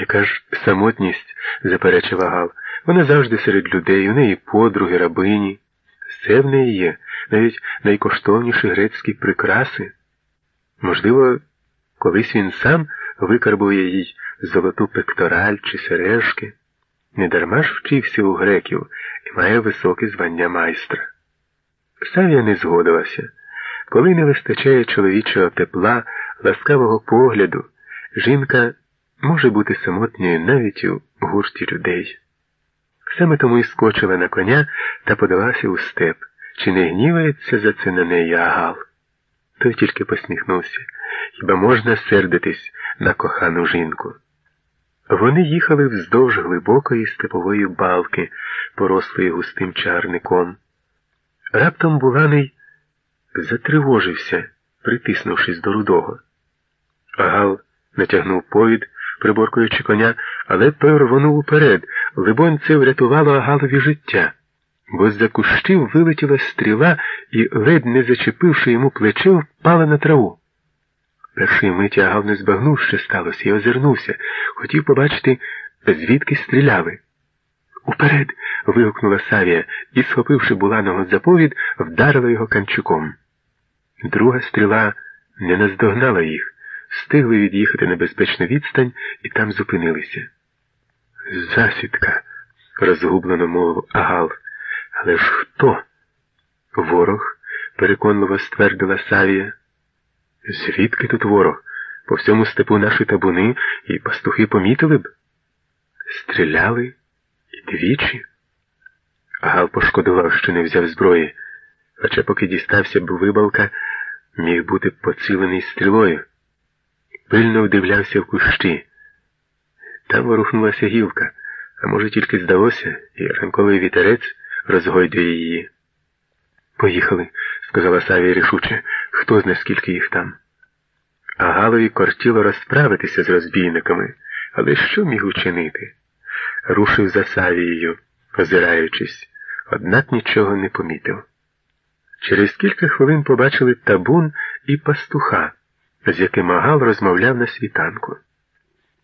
Яка ж самотність, заперечив Агал. Вона завжди серед людей, у неї подруги, рабині. Все в неї є, навіть найкоштовніші грецькі прикраси. Можливо, колись він сам викарбує їй золоту пектораль чи сережки. Недарма ж вчився у греків і має високе звання майстра. Савія не згодилася. Коли не вистачає чоловічого тепла, ласкавого погляду, жінка може бути самотньою навіть у гурті людей. Саме тому й скочила на коня та подалася у степ. Чи не гнівається за це на неї Агал? Той тільки посміхнувся. Хіба можна сердитись на кохану жінку? Вони їхали вздовж глибокої степової балки, порослої густим чарником. Раптом Буланий затривожився, притиснувшись до рудого. Агал натягнув повід, приборкуючи коня, але той уперед. Либонь, це врятувало Агалові життя, бо з-за кущів вилетіла стріла і, ледь не зачепивши йому плече, впала на траву. Першої миті Агал не збагнув, що сталося, і озирнувся, хотів побачити, звідки стріляли. Уперед. вигукнула Савія і, схопивши буланого за повід, вдарила його канчуком. Друга стріла не наздогнала їх, встигли від'їхати на безпечну відстань і там зупинилися. Засідка, розгублено мовив Агал. Але ж хто? Ворог, переконливо ствердила Савія. Звідки тут ворог? По всьому степу наші табуни і пастухи помітили б? Стріляли і двічі. Гал пошкодував, що не взяв зброї, хоча поки дістався б вибалка, міг бути поцілений стрілою. Пильно вдивлявся в кущі. Там ворухнулася гілка, а може, тільки здалося, і ранковий вітерець розгойдує її. Поїхали, сказала Савія рішуче, хто зна скільки їх там. А Галові кортіло розправитися з розбійниками, але що міг учинити? Рушив за Савією, озираючись, однак нічого не помітив. Через кілька хвилин побачили табун і пастуха, з яким Агал розмовляв на світанку.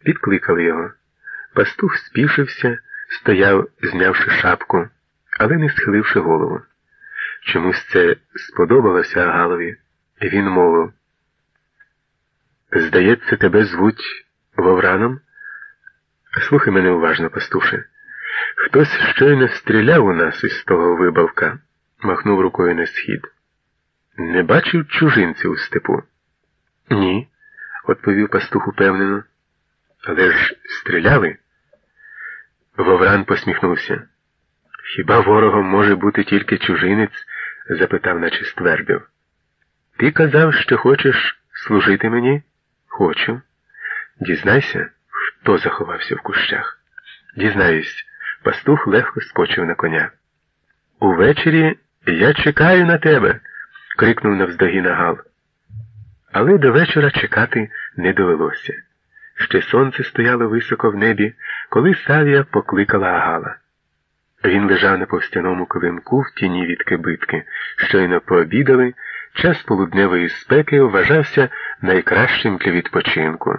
Підкликали його. Пастух спішився, стояв, знявши шапку, але не схиливши голову. Чомусь це сподобалося Агалові, він мовив. Здається, тебе звуть Вовраном? Слухай мене уважно, пастуше. Хтось щойно стріляв у нас із того вибавка, махнув рукою на схід. Не бачив чужинців у степу? Ні, відповів пастух упевнено. Але ж стріляли? Вовран посміхнувся. Хіба ворогом може бути тільки чужинець? запитав, наче ствердив. Ти казав, що хочеш служити мені? Хочу. Дізнайся, хто заховався в кущах. Дізнаюсь, пастух легко скочив на коня. Увечері я чекаю на тебе, крикнув навздогін Гал. Але до вечора чекати не довелося. Ще сонце стояло високо в небі, коли Савія покликала Агала. Він лежав на повстяному килимку в тіні від кибитки, щойно пообідали, час полудневої спеки вважався найкращим для відпочинку.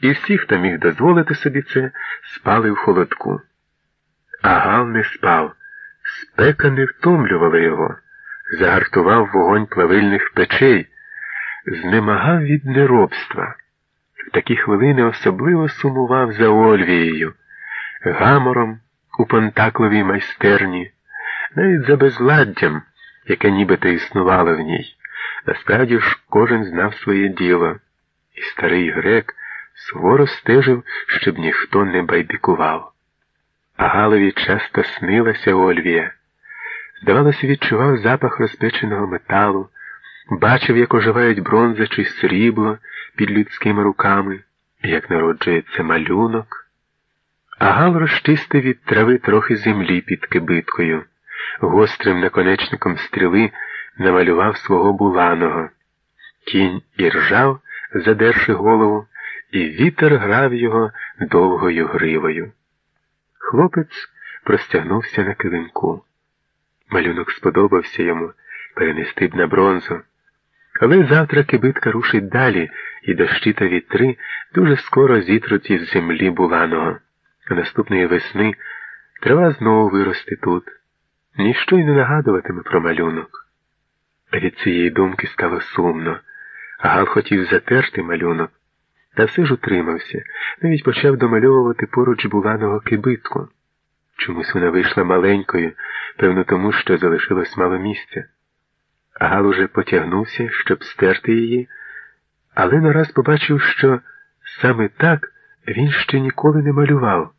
І всі, хто міг дозволити собі це, спали в холодку. Агал не спав, спека не втомлювала його, загартував вогонь плавильних печей, знемагав від неробства. В такі хвилини особливо сумував за Ольвією, гамором у Понтакловій майстерні, навіть за безладдям, яке нібито існувало в ній. Насправді ж кожен знав своє діло, і старий грек суворо стежив, щоб ніхто не байдикував. А Галові часто снилася Ольвія. Здавалося, відчував запах розпеченого металу, бачив, як оживають бронза чи срібло під людськими руками, як народжується малюнок. А Гал розчистив від трави трохи землі під кибиткою, гострим наконечником стріли намалював свого буланого. Кінь іржав, задерши голову, і вітер грав його довгою гривою. Хлопець простягнувся на килимку. Малюнок сподобався йому перенести б на бронзу, Але завтра кибитка рушить далі, і дощі та вітри дуже скоро зітруть із землі буланого. А наступної весни трава знову виросте тут. Ніщо й не нагадуватиме про малюнок. Від цієї думки стало сумно. Гал хотів затерти малюнок, та все ж утримався, навіть почав домальовувати поруч буланого кибитку. Чомусь вона вийшла маленькою, певно, тому що залишилось мало місця. Гал уже потягнувся, щоб стерти її, але нараз побачив, що саме так він ще ніколи не малював.